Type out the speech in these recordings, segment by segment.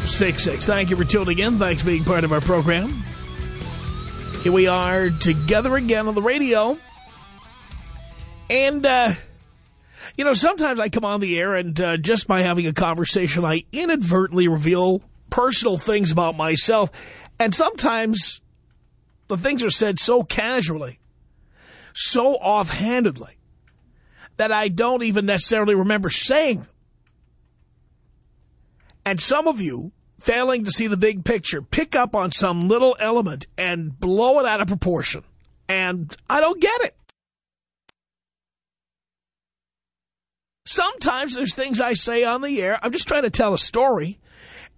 1-800-5800-866. Thank you for tuning in. Thanks for being part of our program. Here we are together again on the radio. And, uh, you know, sometimes I come on the air and uh, just by having a conversation, I inadvertently reveal personal things about myself. And sometimes the things are said so casually, so offhandedly, that I don't even necessarily remember saying them. And some of you, failing to see the big picture, pick up on some little element and blow it out of proportion. And I don't get it. Sometimes there's things I say on the air. I'm just trying to tell a story.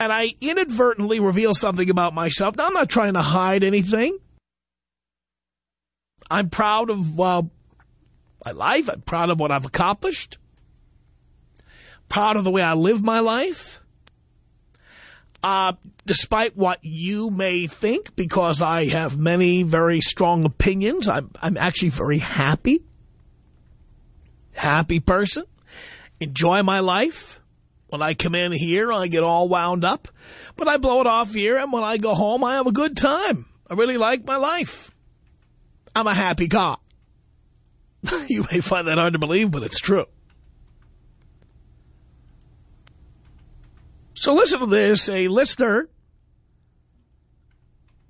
And I inadvertently reveal something about myself. Now, I'm not trying to hide anything. I'm proud of uh, my life. I'm proud of what I've accomplished. Proud of the way I live my life. Uh, despite what you may think, because I have many very strong opinions, I'm, I'm actually very happy. Happy person. Enjoy my life. When I come in here, I get all wound up. But I blow it off here, and when I go home, I have a good time. I really like my life. I'm a happy guy. you may find that hard to believe, but it's true. So listen to this. A listener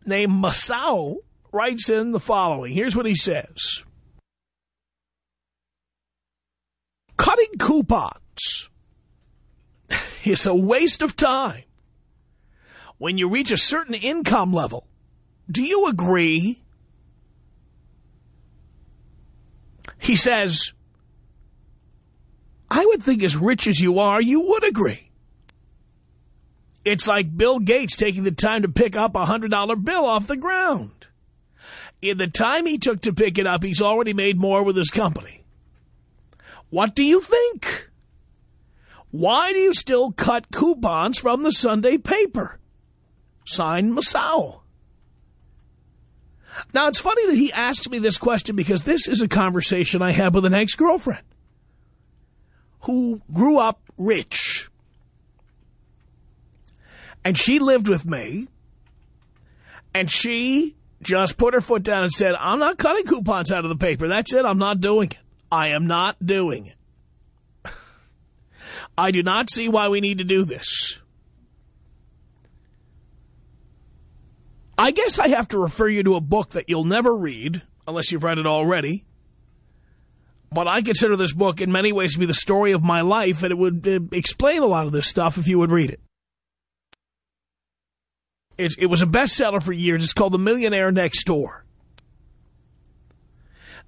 named Masao writes in the following. Here's what he says. Cutting coupons is a waste of time. When you reach a certain income level, do you agree? He says, I would think as rich as you are, you would agree. It's like Bill Gates taking the time to pick up a $100 bill off the ground. In the time he took to pick it up, he's already made more with his company. What do you think? Why do you still cut coupons from the Sunday paper? Signed, Masao. Now, it's funny that he asked me this question because this is a conversation I had with an ex-girlfriend who grew up rich. And she lived with me, and she just put her foot down and said, I'm not cutting coupons out of the paper. That's it. I'm not doing it. I am not doing it. I do not see why we need to do this. I guess I have to refer you to a book that you'll never read, unless you've read it already. But I consider this book in many ways to be the story of my life, and it would uh, explain a lot of this stuff if you would read it. It, was a bestseller for years. It's called The Millionaire Next Door.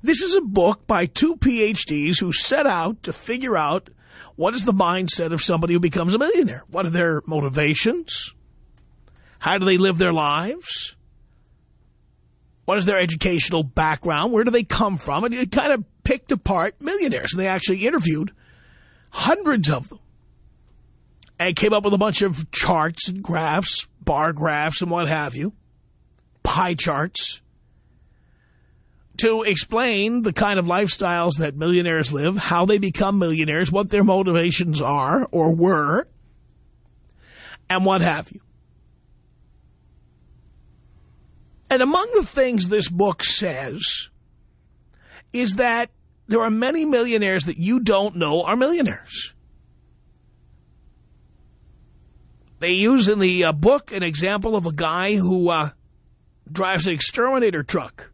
This is a book by two PhDs who set out to figure out what is the mindset of somebody who becomes a millionaire. What are their motivations? How do they live their lives? What is their educational background? Where do they come from? And it kind of picked apart millionaires. And they actually interviewed hundreds of them. And came up with a bunch of charts and graphs, bar graphs and what have you, pie charts, to explain the kind of lifestyles that millionaires live, how they become millionaires, what their motivations are or were, and what have you. And among the things this book says is that there are many millionaires that you don't know are millionaires. They use in the uh, book an example of a guy who uh, drives an exterminator truck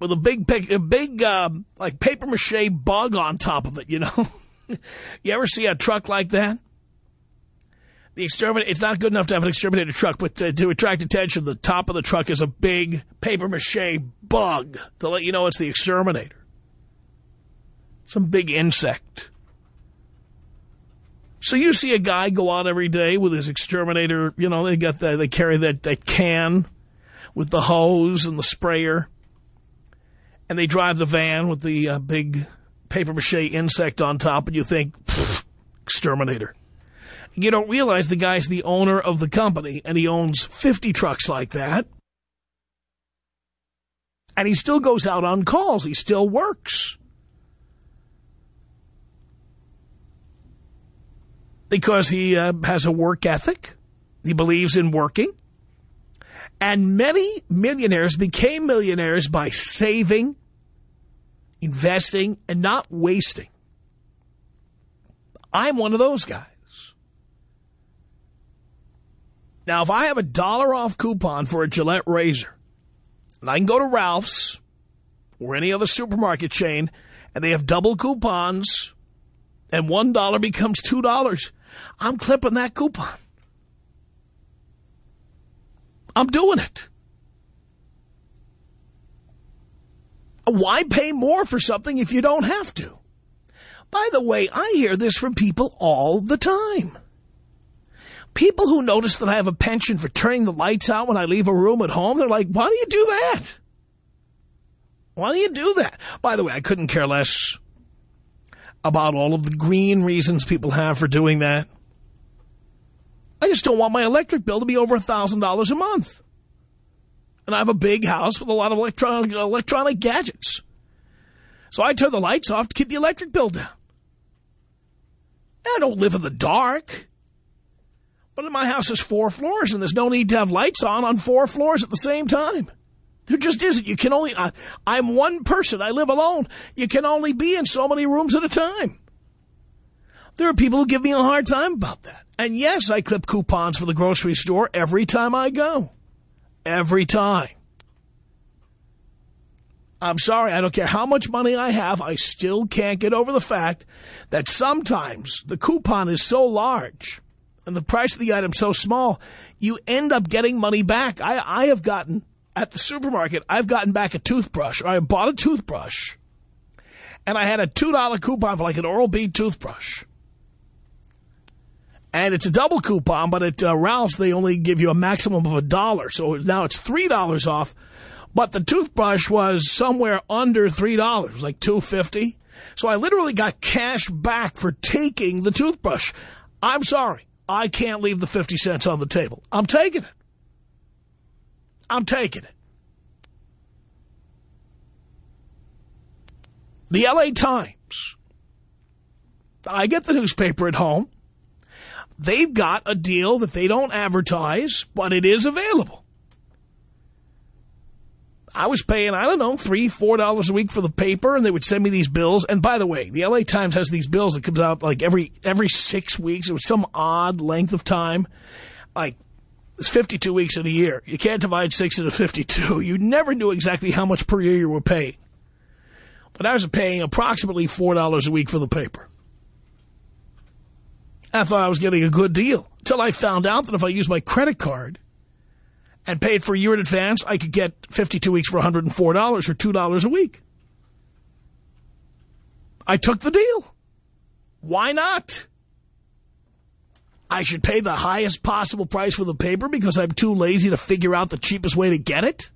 with a big, a big uh, like paper-mache bug on top of it, you know? you ever see a truck like that? The exterminator, it's not good enough to have an exterminator truck, but to, to attract attention, the top of the truck is a big paper-mache bug to let you know it's the exterminator. Some big insect. So you see a guy go out every day with his exterminator, you know, they got the, they carry that, that can with the hose and the sprayer. And they drive the van with the uh, big paper-mache insect on top, and you think, exterminator. You don't realize the guy's the owner of the company, and he owns 50 trucks like that. And he still goes out on calls. He still works. Because he uh, has a work ethic. He believes in working. And many millionaires became millionaires by saving, investing, and not wasting. I'm one of those guys. Now, if I have a dollar off coupon for a Gillette razor, and I can go to Ralph's or any other supermarket chain, and they have double coupons, and $1 becomes $2, I'm clipping that coupon. I'm doing it. Why pay more for something if you don't have to? By the way, I hear this from people all the time. People who notice that I have a penchant for turning the lights out when I leave a room at home, they're like, why do you do that? Why do you do that? By the way, I couldn't care less about all of the green reasons people have for doing that. I just don't want my electric bill to be over a $1,000 a month. And I have a big house with a lot of electronic, electronic gadgets. So I turn the lights off to keep the electric bill down. I don't live in the dark. But my house is four floors, and there's no need to have lights on on four floors at the same time. There just isn't. You can only, I, I'm one person. I live alone. You can only be in so many rooms at a time. There are people who give me a hard time about that. And yes, I clip coupons for the grocery store every time I go. Every time. I'm sorry, I don't care how much money I have, I still can't get over the fact that sometimes the coupon is so large and the price of the item so small, you end up getting money back. I, I have gotten, at the supermarket, I've gotten back a toothbrush. I bought a toothbrush, and I had a $2 coupon for like an Oral-B toothbrush. And it's a double coupon, but at uh, Ralph's, they only give you a maximum of a dollar. So now it's $3 off. But the toothbrush was somewhere under $3. Like $2.50. So I literally got cash back for taking the toothbrush. I'm sorry. I can't leave the 50 cents on the table. I'm taking it. I'm taking it. The L.A. Times. I get the newspaper at home they've got a deal that they don't advertise, but it is available. I was paying, I don't know, three, four dollars a week for the paper, and they would send me these bills. And by the way, the L.A. Times has these bills that comes out like every every six weeks. Was some odd length of time. Like, it's 52 weeks in a year. You can't divide six into 52. You never knew exactly how much per year you were paying. But I was paying approximately $4 a week for the paper. I thought I was getting a good deal until I found out that if I used my credit card and paid for a year in advance, I could get 52 weeks for $104 or $2 a week. I took the deal. Why not? I should pay the highest possible price for the paper because I'm too lazy to figure out the cheapest way to get it.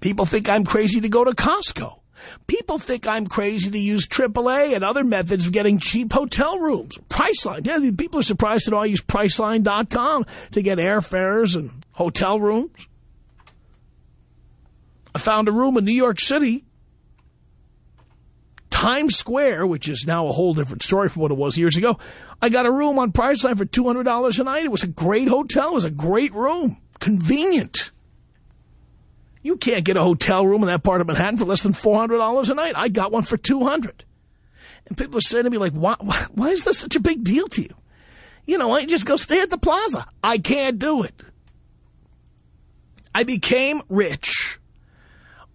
People think I'm crazy to go to Costco. People think I'm crazy to use AAA and other methods of getting cheap hotel rooms. Priceline. Yeah, people are surprised that I use Priceline.com to get airfares and hotel rooms. I found a room in New York City, Times Square, which is now a whole different story from what it was years ago. I got a room on Priceline for $200 a night. It was a great hotel. It was a great room. Convenient. You can't get a hotel room in that part of Manhattan for less than $400 a night. I got one for 200 And people are saying to me, like, why, why, why is this such a big deal to you? You know, I just go stay at the plaza. I can't do it. I became rich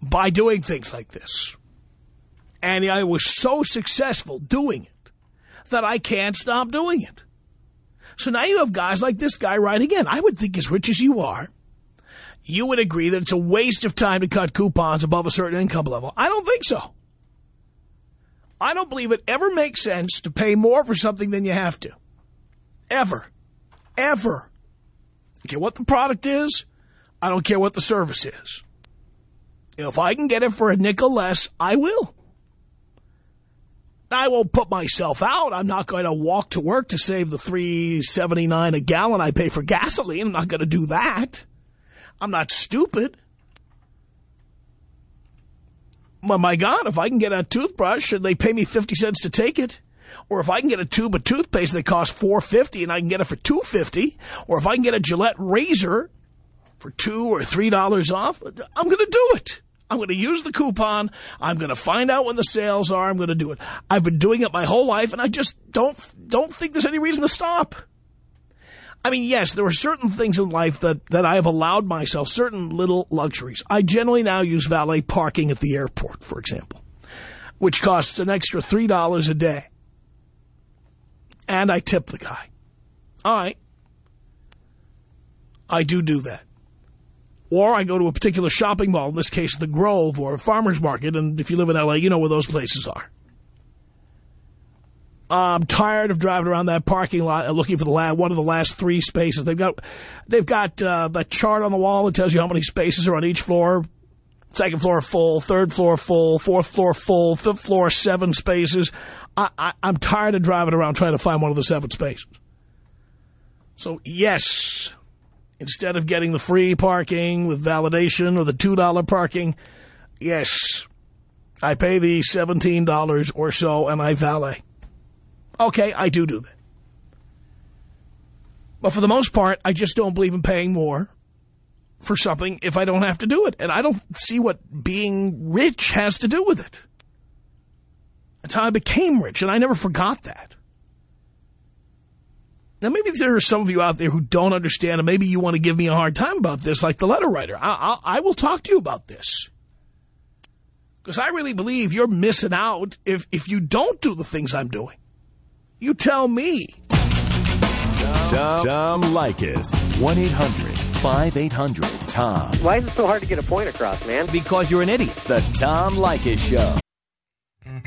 by doing things like this. And I was so successful doing it that I can't stop doing it. So now you have guys like this guy writing in. I would think as rich as you are, you would agree that it's a waste of time to cut coupons above a certain income level. I don't think so. I don't believe it ever makes sense to pay more for something than you have to. Ever. Ever. I care what the product is. I don't care what the service is. If I can get it for a nickel less, I will. I won't put myself out. I'm not going to walk to work to save the three seventy nine a gallon I pay for gasoline. I'm not going to do that. I'm not stupid. But my God, if I can get a toothbrush and they pay me 50 cents to take it, or if I can get a tube of toothpaste that costs four fifty and I can get it for two fifty, or if I can get a Gillette razor for two or three dollars off, I'm going to do it. I'm going to use the coupon. I'm going to find out when the sales are. I'm going to do it. I've been doing it my whole life, and I just don't don't think there's any reason to stop. I mean, yes, there are certain things in life that, that I have allowed myself, certain little luxuries. I generally now use valet parking at the airport, for example, which costs an extra $3 a day. And I tip the guy. All right. I do do that. Or I go to a particular shopping mall, in this case the Grove or a farmer's market, and if you live in L.A., you know where those places are. I'm tired of driving around that parking lot and looking for the last, one of the last three spaces. They've got they've got uh, that chart on the wall that tells you how many spaces are on each floor. Second floor full, third floor full, fourth floor full, fifth floor seven spaces. I, I, I'm tired of driving around trying to find one of the seven spaces. So, yes, instead of getting the free parking with validation or the $2 parking, yes, I pay the $17 or so and I valet. Okay, I do do that. But for the most part, I just don't believe in paying more for something if I don't have to do it. And I don't see what being rich has to do with it. That's how I became rich, and I never forgot that. Now, maybe there are some of you out there who don't understand, and maybe you want to give me a hard time about this, like the letter writer. I, I, I will talk to you about this. Because I really believe you're missing out if, if you don't do the things I'm doing. You tell me. Tom, Tom Leykis. 1-800-5800-TOM. Why is it so hard to get a point across, man? Because you're an idiot. The Tom Leykis Show. It's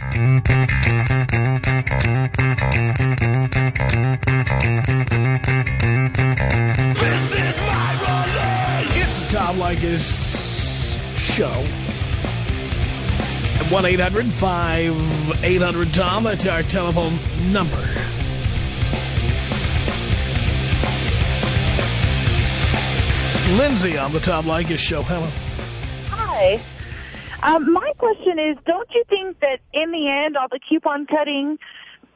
the Tom Leykis Show. 1-800-5800-TOM. That's our telephone number. Lindsay on the Tom Leykis Show. Hello. Hi. Um, my question is, don't you think that in the end, all the coupon cutting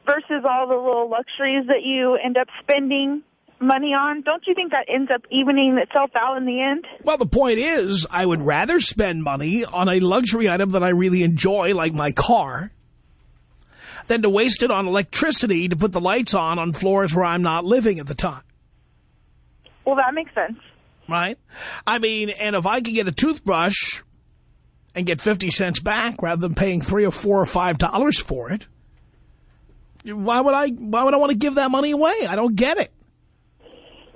versus all the little luxuries that you end up spending money on, don't you think that ends up evening itself out in the end? Well, the point is, I would rather spend money on a luxury item that I really enjoy, like my car, than to waste it on electricity to put the lights on on floors where I'm not living at the time. Well, that makes sense. Right? I mean, and if I could get a toothbrush and get 50 cents back rather than paying three or four or five dollars for it, why would I why would I want to give that money away? I don't get it.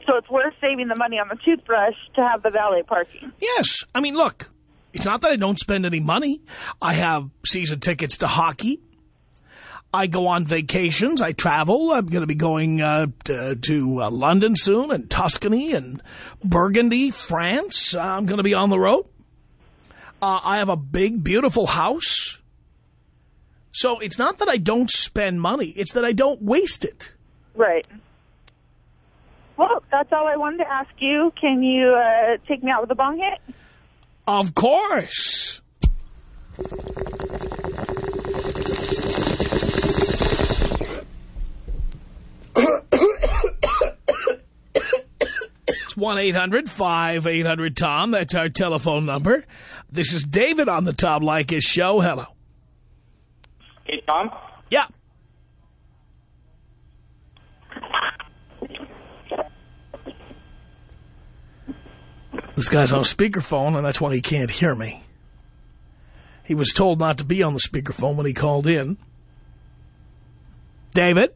So it's worth saving the money on the toothbrush to have the valet parking. Yes. I mean, look, it's not that I don't spend any money. I have season tickets to hockey. I go on vacations. I travel. I'm going to be going uh, to, to uh, London soon and Tuscany and Burgundy, France. Uh, I'm going to be on the road. Uh, I have a big, beautiful house. So it's not that I don't spend money. It's that I don't waste it. Right. Well, that's all I wanted to ask you. Can you uh, take me out with a bong hit? Of course. It's 1-800-5800-TOM. That's our telephone number. This is David on the Tom Leykis show. Hello. Hey, Tom. Yeah. This guy's on speakerphone, and that's why he can't hear me. He was told not to be on the speakerphone when he called in. David?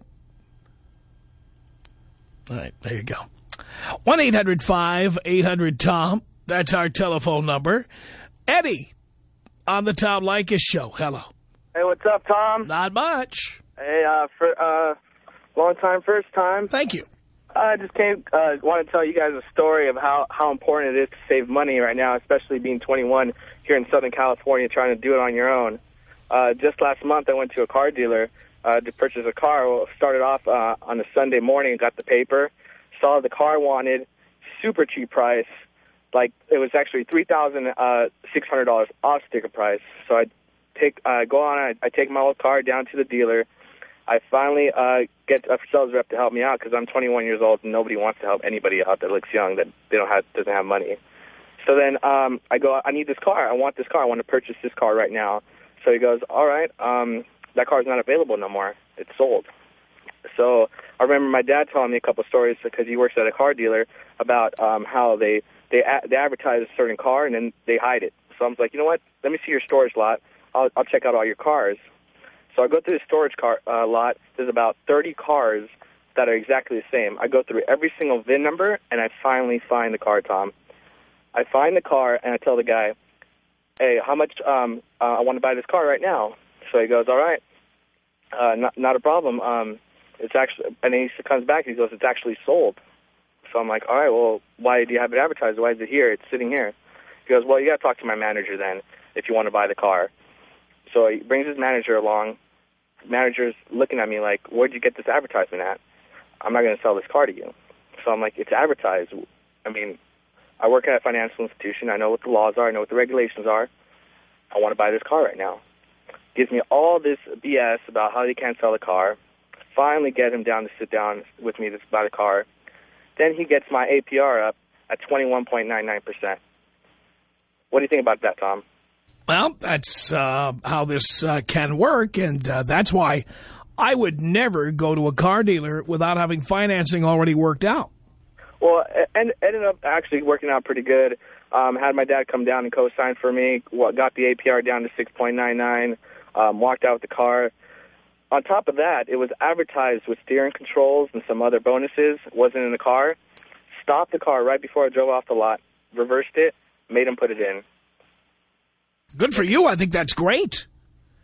All right, there you go. 1-800-5800-TOM. That's our telephone number. Eddie on the Tom Leykis show. Hello. Hey, what's up, Tom? Not much. Hey, uh, for, uh, long time, first time. Thank you. I just came, uh, want to tell you guys a story of how, how important it is to save money right now, especially being 21 here in Southern California, trying to do it on your own. Uh, just last month, I went to a car dealer uh, to purchase a car. Well, started off uh, on a Sunday morning, and got the paper, saw the car wanted, super cheap price. Like, it was actually $3,600 off sticker price. So I take, uh, go on, I, I take my old car down to the dealer. I finally uh, get a sales rep to help me out because I'm 21 years old and nobody wants to help anybody out that looks young that they don't have doesn't have money. So then um, I go, I need this car. I want this car. I want to purchase this car right now. So he goes, all right, um, that car's not available no more. It's sold. So I remember my dad telling me a couple stories because he works at a car dealer about um, how they they a- they advertise a certain car and then they hide it. So I was like, you know what? Let me see your storage lot. I'll, I'll check out all your cars. So I go through the storage car uh, lot. There's about 30 cars that are exactly the same. I go through every single VIN number, and I finally find the car, Tom. I find the car, and I tell the guy, hey, how much, um, uh, I want to buy this car right now. So he goes, all right, uh, not, not a problem. Um, it's actually, and he comes back, and he goes, it's actually sold. So I'm like, all right, well, why do you have it advertised? Why is it here? It's sitting here. He goes, well, you got to talk to my manager then if you want to buy the car. So he brings his manager along. Manager's looking at me like, where'd you get this advertisement at? I'm not going to sell this car to you. So I'm like, it's advertised. I mean, I work at a financial institution. I know what the laws are. I know what the regulations are. I want to buy this car right now. Gives me all this BS about how they can't sell the car. Finally get him down to sit down with me buy the car. Then he gets my APR up at 21.99%. What do you think about that, Tom? Well, that's uh, how this uh, can work, and uh, that's why I would never go to a car dealer without having financing already worked out. Well, it en- ended up actually working out pretty good. Um, had my dad come down and co-sign for me. What got the APR down to 6.99. Um, walked out with the car. On top of that, it was advertised with steering controls and some other bonuses. Wasn't in the car. Stopped the car right before I drove off the lot. Reversed it. Made him put it in. Good for you. I think that's great.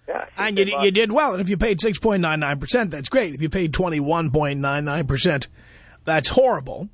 Yeah. And you, you did well. And if you paid 6.99%, that's great. If you paid 21.99%, that's horrible.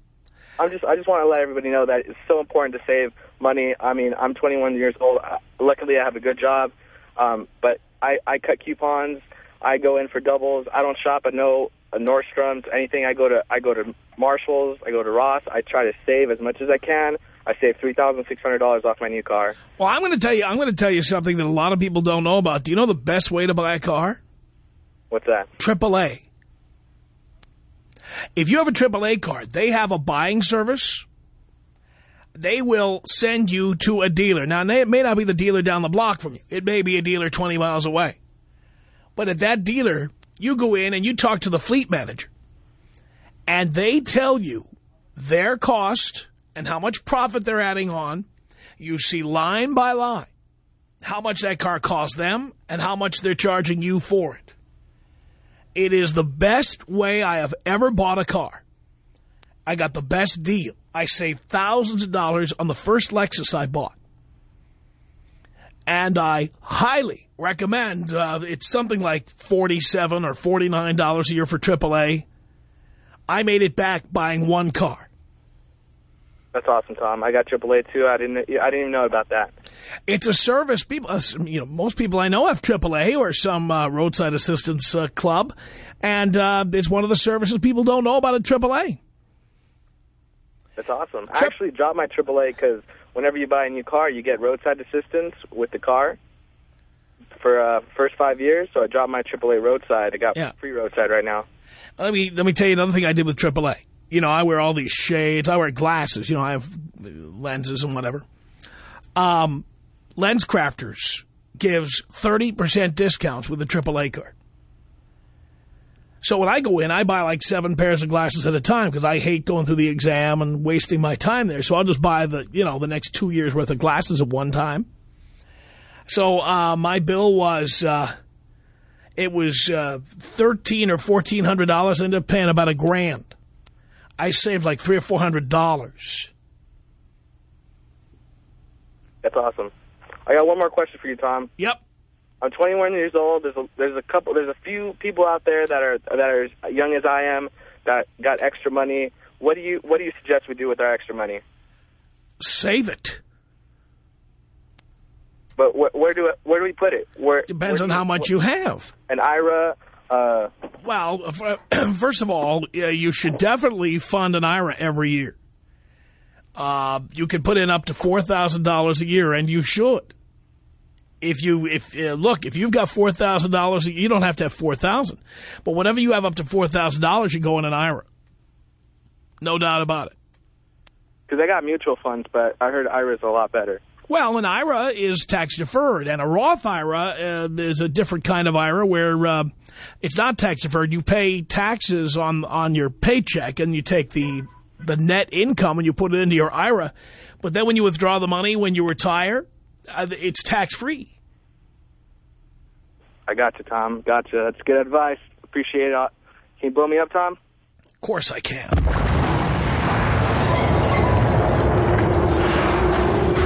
I'm just I just want to let everybody know that it's so important to save money. I mean, I'm 21 years old. Luckily, I have a good job, um, but I I cut coupons. I go in for doubles. I don't shop at no uh, Nordstrom's anything. I go to I go to Marshalls. I go to Ross. I try to save as much as I can. I saved three thousand six hundred dollars off my new car. Well, I'm going to tell you, I'm going to tell you something that a lot of people don't know about. Do you know the best way to buy a car? What's that? AAA. If you have a AAA card, they have a buying service. They will send you to a dealer. Now, it may not be the dealer down the block from you. It may be a dealer 20 miles away. But at that dealer, you go in and you talk to the fleet manager. And they tell you their cost and how much profit they're adding on. You see line by line how much that car cost them and how much they're charging you for it. It is the best way I have ever bought a car. I got the best deal. I saved thousands of dollars on the first Lexus I bought. And I highly recommend, uh, it's something like 47 or $49 a year for AAA. I made it back buying one car. That's awesome, Tom. I got AAA too. I didn't. I didn't even know about that. It's a service. People, uh, you know, most people I know have AAA or some uh, roadside assistance uh, club, and uh, it's one of the services people don't know about at AAA. That's awesome. I actually dropped my AAA because whenever you buy a new car, you get roadside assistance with the car for uh, first five years. So I dropped my AAA roadside. I got Yeah. free roadside right now. Let me let me tell you another thing I did with AAA. You know, I wear all these shades. I wear glasses. You know, I have lenses and whatever. Um, Lens Crafters gives 30% discounts with a AAA card. So when I go in, I buy like seven pairs of glasses at a time because I hate going through the exam and wasting my time there. So I'll just buy the, you know, the next two years worth of glasses at one time. So uh, my bill was, uh, it was uh, thirteen or fourteen hundred dollars. I ended up paying about a grand. I saved like three or four hundred dollars. That's awesome. I got one more question for you, Tom. Yep. I'm 21 years old. There's a, there's a couple, there's a few people out there that are that are as young as I am that got extra money. What do you what do you suggest we do with our extra money? Save it. But wh where do where do we put it? Where Depends where on how much you have. An IRA. Uh, Well, first of all, you should definitely fund an IRA every year. Uh, you can put in up to $4,000 a year, and you should. If you, if uh, look, if you've got $4,000, you don't have to have 4000 But whenever you have up to $4,000, you go in an IRA. No doubt about it. because I got mutual funds, but I heard IRA is a lot better. Well, an IRA is tax deferred, and a Roth IRA uh, is a different kind of IRA where uh, it's not tax deferred. You pay taxes on on your paycheck, and you take the the net income and you put it into your IRA. But then when you withdraw the money when you retire, Uh, it's tax free. I got you, Tom. Got you. That's good advice. Appreciate it. Uh, can you blow me up, Tom? Of course, I can.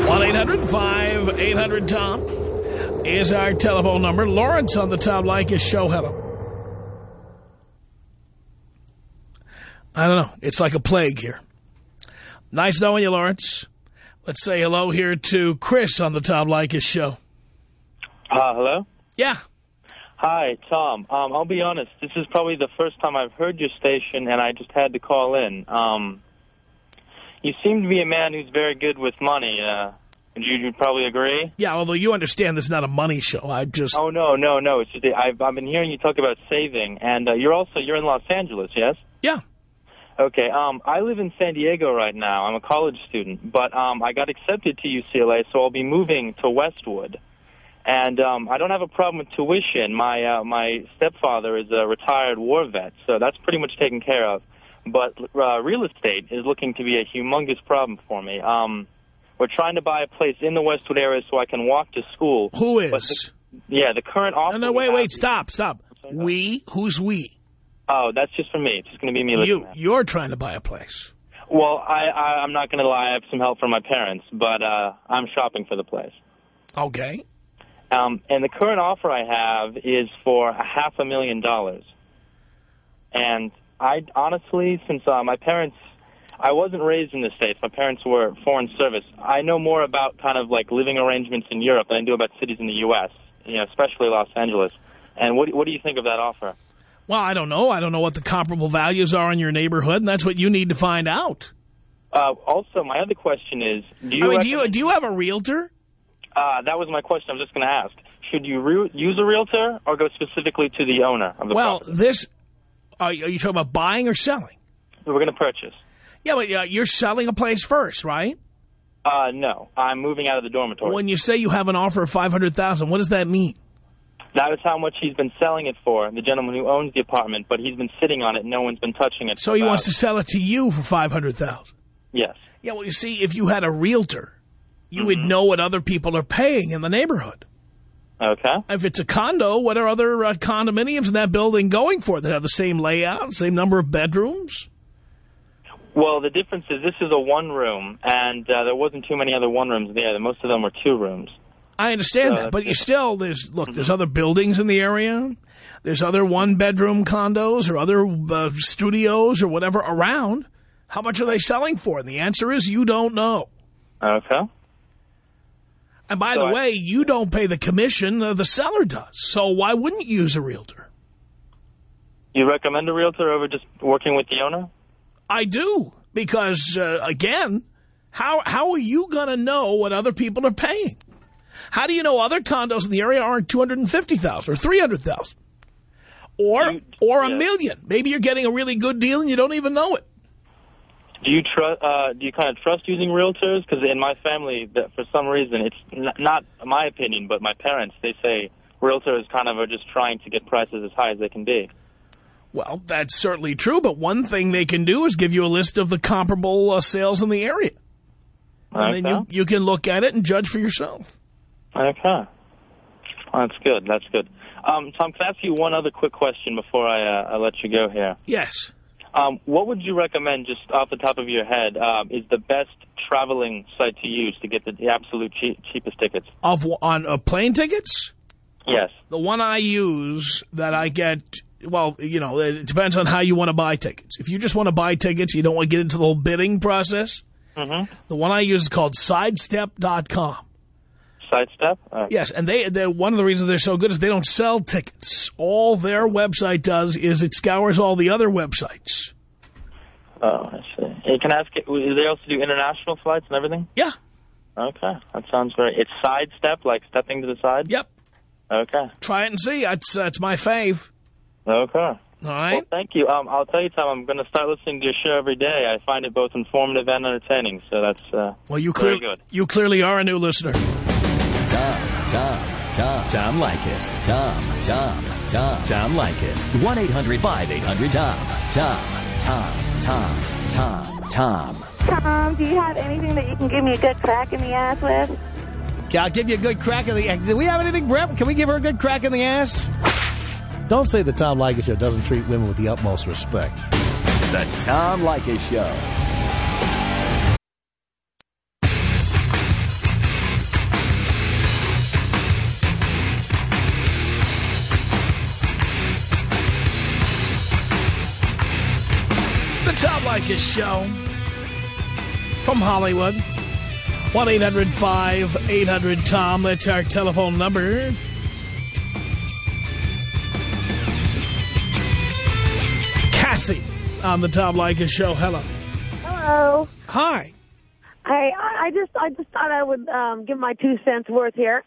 One eight hundred five eight hundred Tom is our telephone number. Lawrence on the Tom Leykis show. Hello. I don't know. It's like a plague here. Nice knowing you, Lawrence. Let's say hello here to Chris on the Tom Leykis show. Uh, hello? Yeah. Hi, Tom. Um, I'll be honest, this is probably the first time I've heard your station, and I just had to call in. Um, you seem to be a man who's very good with money. Uh, you you'd probably agree? Yeah, although you understand this is not a money show. I just... Oh, no, no, no. It's just, I've, I've been hearing you talk about saving, and uh, you're also, you're in Los Angeles, yes? Yeah. Okay, um, I live in San Diego right now. I'm a college student, but um, I got accepted to UCLA, so I'll be moving to Westwood. And um, I don't have a problem with tuition. My uh, my stepfather is a retired war vet, so that's pretty much taken care of. But uh, real estate is looking to be a humongous problem for me. Um, we're trying to buy a place in the Westwood area so I can walk to school. Who is? The- yeah, the current offer. No, no, wait, wait, stop, stop. We? Who's we? Oh, that's just for me. It's just going to be me. You, you're trying to buy a place. Well, I, I I'm not going to lie. I have some help from my parents, but uh, I'm shopping for the place. Okay. Um, and the current offer I have is for a half a million dollars. And I honestly, since uh, my parents, I wasn't raised in the States. My parents were foreign service. I know more about kind of like living arrangements in Europe than I do about cities in the U.S., you know, especially Los Angeles. And what, what do you think of that offer? Well, I don't know. I don't know what the comparable values are in your neighborhood, and that's what you need to find out. Uh, also, my other question is, do you, I mean, do you do you have a realtor? Uh, that was my question. I was just going to ask. Should you re- use a realtor or go specifically to the owner of the Well, property? this are you are you talking about buying or selling? We're going to purchase. Yeah, but uh, you're selling a place first, right? Uh, no, I'm moving out of the dormitory. When you say you have an offer of 500,000, what does that mean? That is how much he's been selling it for, the gentleman who owns the apartment, but he's been sitting on it. No one's been touching it. So he about- wants to sell it to you for five hundred thousand. Yes. Yeah, well, you see, if you had a realtor, you would know what other people are paying in the neighborhood. Okay. If it's a condo, what are other uh, condominiums in that building going for? That have the same layout, same number of bedrooms? Well, the difference is this is a one room, and uh, there wasn't too many other one rooms there. Most of them were two rooms. I understand Uh, that, but you still, there's, look, there's other buildings in the area. There's other one-bedroom condos or other uh, studios or whatever around. How much are they selling for? And the answer is you don't know. Okay. And by So the I- way, you don't pay the commission, uh, the seller does. So why wouldn't you use a realtor? You recommend a realtor over just working with the owner? I do, because, uh, again, how how are you going to know what other people are paying? How do you know other condos in the area aren't 250000 or 300000 Or, You- or a yeah. million. Maybe you're getting a really good deal and you don't even know it. Do you trust? Uh, do you kind of trust using realtors? Because in my family, that for some reason, it's n- not my opinion, but my parents. They say realtors kind of are just trying to get prices as high as they can be. Well, that's certainly true, but one thing they can do is give you a list of the comparable uh, sales in the area. And then you, you can look at it and judge for yourself. Okay. That's good. That's good. Um, Tom, can I ask you one other quick question before I, uh, I let you go here? Yes. Um, what would you recommend, just off the top of your head, um, is the best traveling site to use to get the, the absolute cheap, cheapest tickets? Of On uh, plane tickets, Yes. the one I use that I get, well, you know, it depends on how you want to buy tickets. If you just want to buy tickets, you don't want to get into the whole bidding process, Mm-hmm. the one I use is called sidestep.com. Sidestep? Right. Yes, and they, one of the reasons they're so good is they don't sell tickets. All their website does is it scours all the other websites. Oh, I see. Hey, can I ask, do they also do international flights and everything? Yeah, Okay. That sounds great. It's sidestep, like stepping to the side? yep. Okay. Try it and see. That's, that's my fave. Okay. All Well, thank you. Um, I'll tell you, Tom, I'm going to start listening to your show every day. I find it both informative and entertaining, so that's uh, Well, you, very good. you clearly are a new listener. Tom, Tom, Tom, Tom Leykis. Tom, Tom, Tom, Tom Leykis. 1-800-5800-TOM. Tom, Tom, Tom, Tom, Tom. Tom, do you have anything that you can give me a good crack in the ass with? I'll give you a good crack in the ass. Do we have anything, Brett? Can we give her a good crack in the ass? Don't say the Tom Leykis Show doesn't treat women with the utmost respect. The Tom Leykis Show. Leykis Show from Hollywood. 1-800-5800-TOM. That's our telephone number. Cassie on the Tom Leykis Show. Hello. Hello. Hi. Hey, I I just I just thought I would um, give my two cents worth here.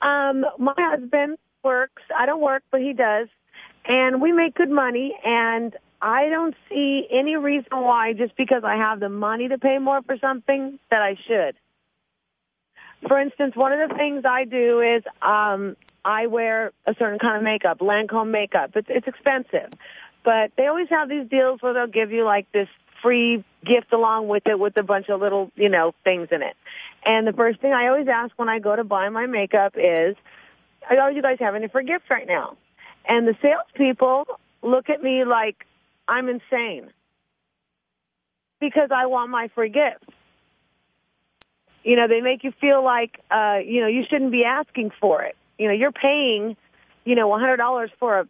Um, my husband works. I don't work, but he does, and we make good money. And I don't see any reason why, just because I have the money to pay more for something, that I should. For instance, one of the things I do is um, I wear a certain kind of makeup, Lancome makeup. It's it's expensive, but they always have these deals where they'll give you like this free gift along with it with a bunch of little, you know, things in it. And the first thing I always ask when I go to buy my makeup is, are you guys having it for gifts right now? And the salespeople look at me like I'm insane because I want my free gift. You know, they make you feel like, uh, you know, you shouldn't be asking for it. You know, you're paying, you know, $100 for a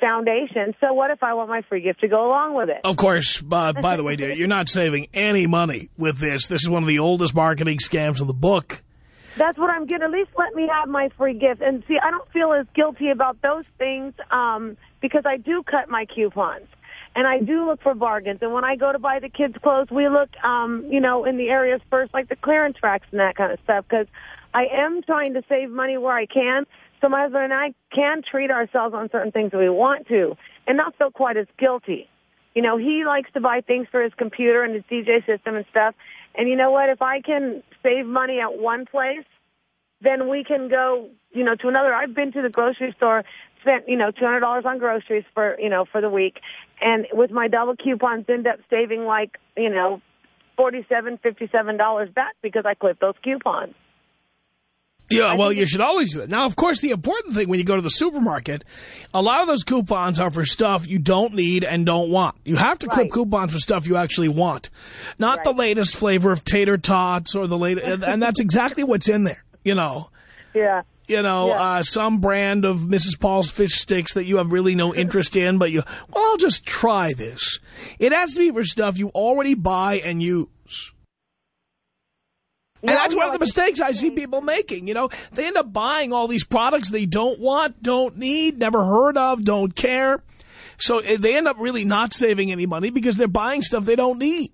foundation. So what if I want my free gift to go along with it? Of course, uh, by the way, dear, you're not saving any money with this. This is one of the oldest marketing scams in the book. That's what I'm getting. At least let me have my free gift. And see, I don't feel as guilty about those things um, because I do cut my coupons. And I do look for bargains. And when I go to buy the kids' clothes, we look, um, you know, in the areas first, like the clearance racks and that kind of stuff, because I am trying to save money where I can. So my husband and I can treat ourselves on certain things that we want to and not feel quite as guilty. You know, he likes to buy things for his computer and his DJ system and stuff. And you know what? If I can save money at one place, then we can go, you know, to another. I've been to the grocery store, spent, you know, $200 on groceries for, you know, for the week. And with my double coupons, end up saving like, you know, $47, $57 back because I clipped those coupons. Yeah, well, you should always do that. Now, of course, the important thing when you go to the supermarket, a lot of those coupons are for stuff you don't need and don't want. You have to clip Right. coupons for stuff you actually want, not the latest flavor of tater tots or the latest, and that's exactly what's in there. You know, Yeah. you know, Yeah. uh, some brand of Mrs. Paul's fish sticks that you have really no interest in, but you, well, I'll just try this. It has to be for stuff you already buy and use. And that's one of the mistakes I see people making. You know, they end up buying all these products they don't want, don't need, never heard of, don't care. So eh, they end up really not saving any money because they're buying stuff they don't need.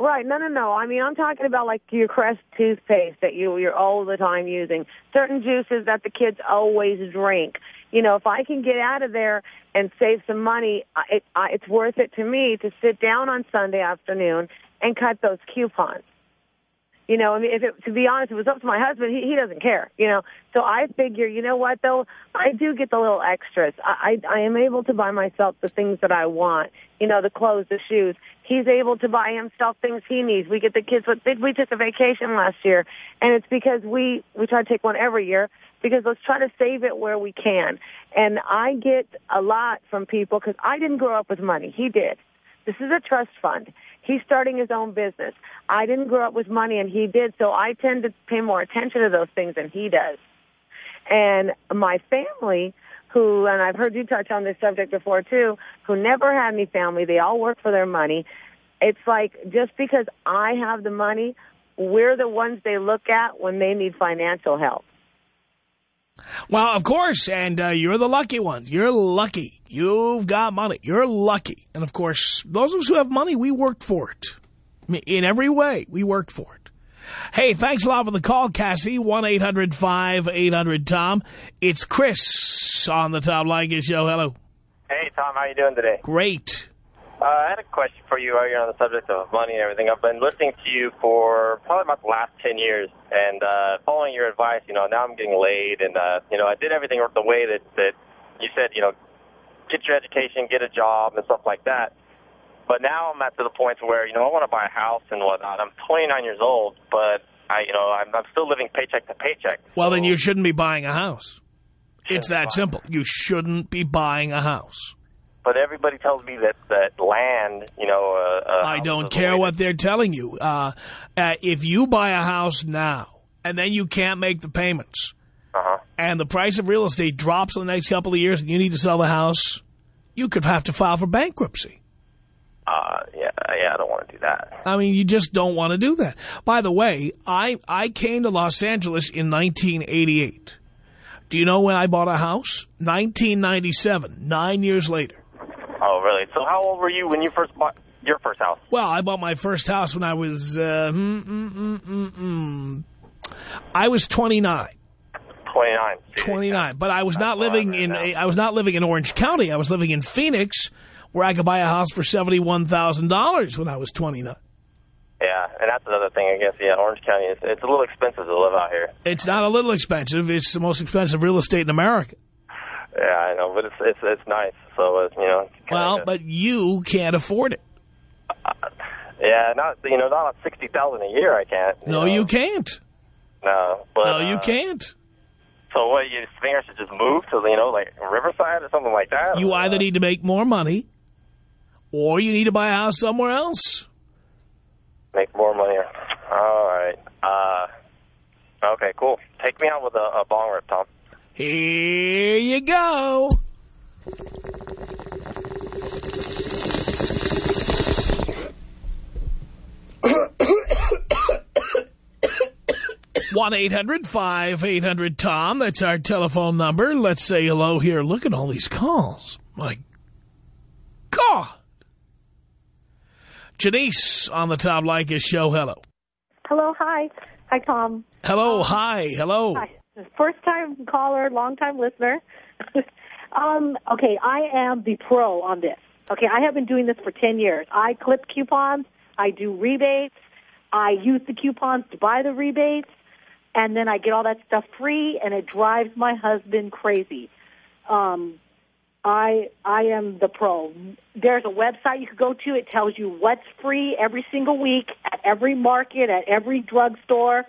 Right. No, no, no. I mean, I'm talking about like your Crest toothpaste that you you're all the time using. Certain juices that the kids always drink. You know, if I can get out of there and save some money, it, I, it's worth it to me to sit down on Sunday afternoon and cut those coupons. You know, I mean, if it, to be honest, it was up to my husband, he, he doesn't care, you know. So I figure, you know what, though, I do get the little extras. I, I, I am able to buy myself the things that I want, you know, the clothes, the shoes. He's able to buy himself things he needs. We get the kids, what we took a vacation last year, and it's because we, we try to take one every year because let's try to save it where we can. And I get a lot from people because I didn't grow up with money. He did. This is a trust fund. He's starting his own business. I didn't grow up with money and he did, so I tend to pay more attention to those things than he does. And my family, who, and I've heard you touch on this subject before too, who never had any family, they all work for their money. It's like just because I have the money, we're the ones they look at when they need financial help. Well, of course, and uh, you're the lucky ones. You're lucky. You've got money. You're lucky. And, of course, those of us who have money, we worked for it. In every way, we worked for it. Hey, thanks a lot for the call, Cassie. 1-800-5800-TOM. It's Chris on the Tom Leykis Show. Hello. Hey, Tom. How you doing today? Great. Uh, I had a question for you while you're on the subject of money and everything. I've been listening to you for probably about the last 10 years and uh, following your advice, you know, now I'm getting laid and, uh, you know, I did everything the way that, that you said, you know, get your education, get a job and stuff like that. But now I'm at to the point where, you know, I want to buy a house and whatnot. I'm 29 years old, but, I, you know, I'm, I'm still living paycheck to paycheck. Well, so then you shouldn't be buying a house. It's that simple. You shouldn't be buying a house but everybody tells me that that land, you know. Uh, uh, I don't care what they're telling you. Uh, uh, if you buy a house now and then you can't make the payments, -huh. and the price of real estate drops in the next couple of years, and you need to sell the house, you could have to file for bankruptcy. Uh, yeah, yeah, I don't want to do that. I mean, you just don't want to do that. By the way, I I came to Los Angeles in 1988. Do you know when I bought a house? 1997, nine years later. Oh, really? So how old were you when you first bought your first house? Well, I bought my first house when I was, uh, mm, mm, mm, I was 29. 29. 29. But I was not living in I was not living in Orange County. I was living in Phoenix, where I could buy a house for $71,000 when I was 29. Yeah, and that's another thing, I guess. Yeah, Orange County, is, it's a little expensive to live out here. It's not a little expensive. It's the most expensive real estate in America. Yeah, I know, but it's it's it's nice. So uh, you know. Well, but you can't afford it. Uh, yeah, not you know not sixty thousand a year. I can't. You no, know? you can't. No, but no, you uh, can't. So what? You think I should just move to you know like Riverside or something like that? You either need to make more money, or you need to buy a house somewhere else. Make more money. All right. Uh, okay, cool. Take me out with a, a bong rip, Tom. Here you go. one eight hundred 800 tom That's our telephone number. Let's say hello here. Look at all these calls. My God. Janice on the Tom Leykis show. Hello. Hello. Hi. Hi, Tom. Hello. Um, hi. Hello. Hi. First time caller, long time listener. um, okay, I am the pro on this. Okay, I have been doing this for 10 years. I clip coupons, I do rebates, I use the coupons to buy the rebates, and then I get all that stuff free, and it drives my husband crazy. Um, I I am the pro. There's a website you could go to. It tells you what's free every single week at every market, at every drugstore.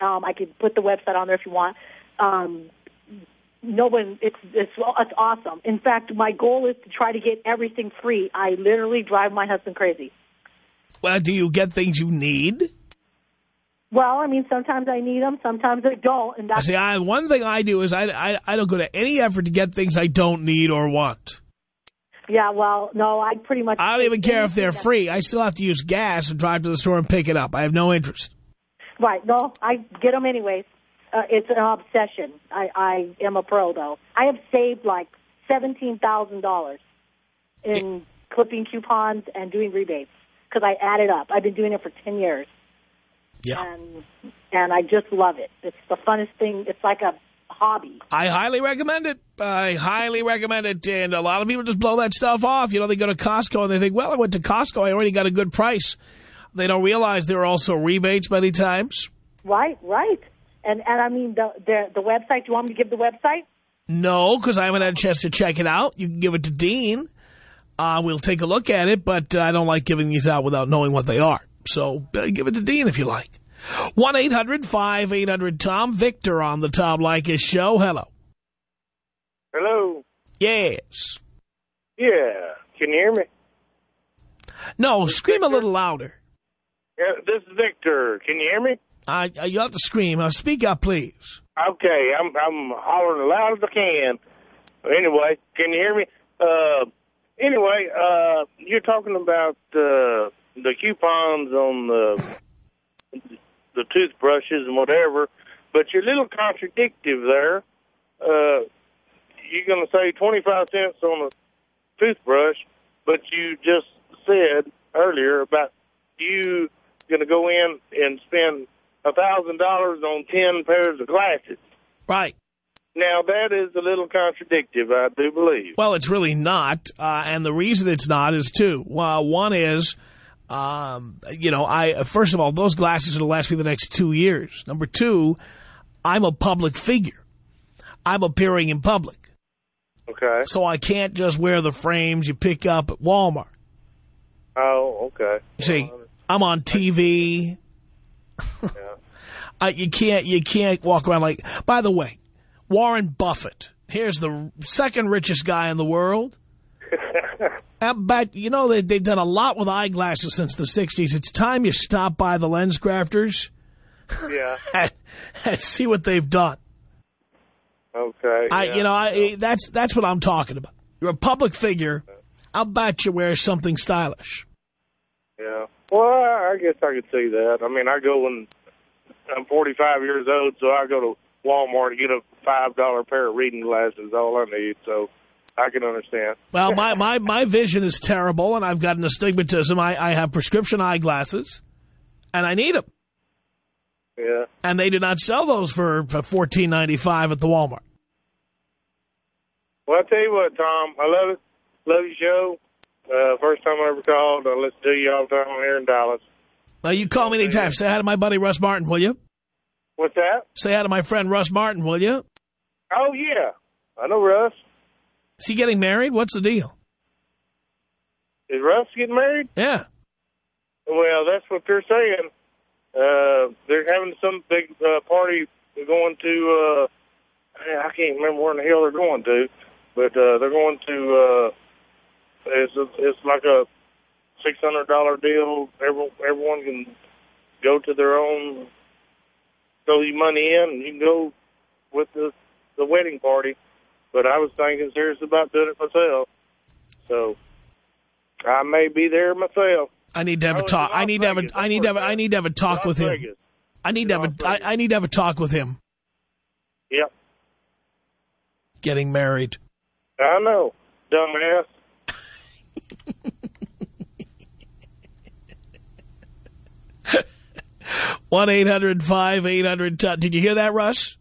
Um, I could put the website on there if you want. Um, no one, it's, it's, it's awesome. In fact, my goal is to try to get everything free. I literally drive my husband crazy. Well, do you get things you need? Well, I mean, sometimes I need them, sometimes I don't. And that's See, I, one thing I do is I, I, I don't go to any effort to get things I don't need or want. Yeah, well, no, I pretty much... I don't even care if they're free. I still have to use gas and drive to the store and pick it up. I have no interest. Right. No, I get them anyways. Uh, it's an obsession. I, I am a pro, though. I have saved like $17,000 in clipping coupons and doing rebates because I added up. I've been doing it for 10 years. Yeah. And, and I just love it. It's the funnest thing. It's like a hobby. I highly recommend it. I highly recommend it. And a lot of people just blow that stuff off. You know, they go to Costco and they think, well, I went to Costco. I already got a good price. They don't realize there are also rebates many times. Right, right. And and I mean the the the website. Do you want me to give the website? No, because I haven't had a chance to check it out. You can give it to Dean. Uh, we'll take a look at it, but I don't like giving these out without knowing what they are. So uh, give it to Dean if you like. 1-800-5800-TOM. Victor on the Tom Leykis show. Hello. Hello. Yes. Yeah. Can you hear me? No, scream a little louder. Yeah, this is Victor. Can you hear me? Uh, you have to scream. Now speak up, please. Okay, I'm I'm hollering as loud as I can. Anyway, can you hear me? Uh, anyway, uh, you're talking about uh, the coupons on the the toothbrushes and whatever, but you're a little contradictive there. Uh, you're going to say 25 cents on a toothbrush, but you just said earlier about you going to go in and spend a thousand dollars on ten pairs of glasses. Right. Now that is a little contradictive, I do believe. Well, it's really not, uh, and the reason it's not is two. Well, one is, um, you know, I first of all, those glasses will last me the next two years. Number two, I'm a public figure. I'm appearing in public. Okay. So I can't just wear the frames you pick up at Walmart. Oh, okay. You see, I'm on TV. Yeah. I, you can't you can't walk around like. By the way, Warren Buffett. Here's the second richest guy in the world. Uh, but you know they they've done a lot with eyeglasses since the '60s. It's time you stop by the LensCrafters. Yeah. and see what they've done. Okay. I, yeah. you know, I, that's that's what I'm talking about. You're a public figure. I'll bet you wear something stylish. Yeah. Well, I guess I could see that. I mean, I go when I'm 45 years old, so I go to Walmart to get a five dollar pair of reading glasses. All I need, so I can understand. Well, my, my, my vision is terrible, and I've got an astigmatism. I, I have prescription eyeglasses, and I need them. Yeah. And they do not sell those for, for fourteen ninety five at the Walmart. Well, I tell you what, Tom, I love it. Love your show. Uh, first time I ever called. I listen to you all the time here in Dallas. Now, you call me anytime. Say hi to my buddy Russ Martin, will you? What's that? Say hi to my friend Russ Martin, will you? Oh yeah, I know Russ. Is he getting married? What's the deal? Is Russ getting married? Yeah. Well, that's what they're saying. Uh, they're having some big uh, party They're going to. Uh, I can't remember where in the hell they're going to, but uh, they're going to. Uh, it's a, it's like a six hundred dollar deal. Everyone everyone can go to their own. Throw your money in, and you can go with the the wedding party. But I was thinking serious about doing it myself, so I may be there myself. I need to have a Oh, talk. I need to have a. I need to have. A, I need to have a talk Las with him. Vegas. I need to have a. I, I need to have a talk with him. Yep, Getting married. I know, dumbass. One eight hundred five eight hundred. Did you hear that, Russ?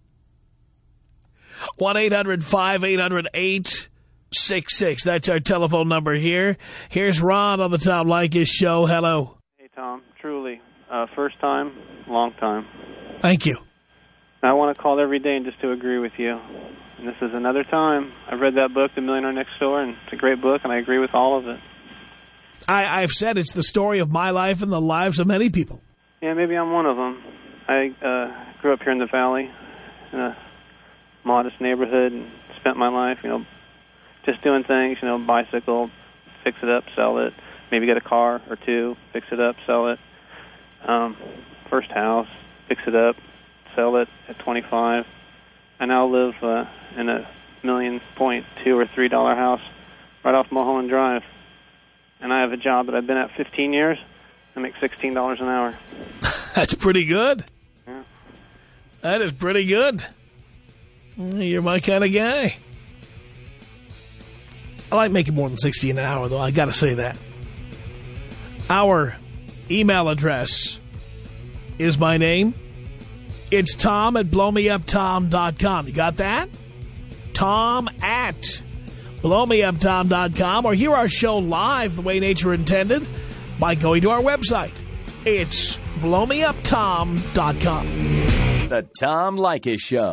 One eight hundred five eight hundred eight six six. That's our telephone number here. Here's Ron on the Tom Leykis show. Hello. Hey, Tom. Truly, uh, first time, long time. Thank you. I want to call every day and just to agree with you. And this is another time. I've read that book, The Millionaire Next Door, and it's a great book, and I agree with all of it. I, I've said it's the story of my life and the lives of many people. Yeah, maybe I'm one of them. I uh, grew up here in the valley, in a modest neighborhood, and spent my life, you know, just doing things. You know, bicycle, fix it up, sell it. Maybe get a car or two, fix it up, sell it. Um, first house, fix it up, sell it at 25. I now live uh, in a million point two or three dollar house right off Mulholland Drive, and I have a job that I've been at 15 years. I make sixteen dollars an hour. That's pretty good. Yeah. That is pretty good. You're my kind of guy. I like making more than 60 an hour, though. I got to say that. Our email address is my name. It's Tom at blowmeuptom.com. You got that? Tom at blowmeuptom.com or hear our show live the way nature intended by going to our website, It's blowmeuptom.com. The Tom Leykis Show.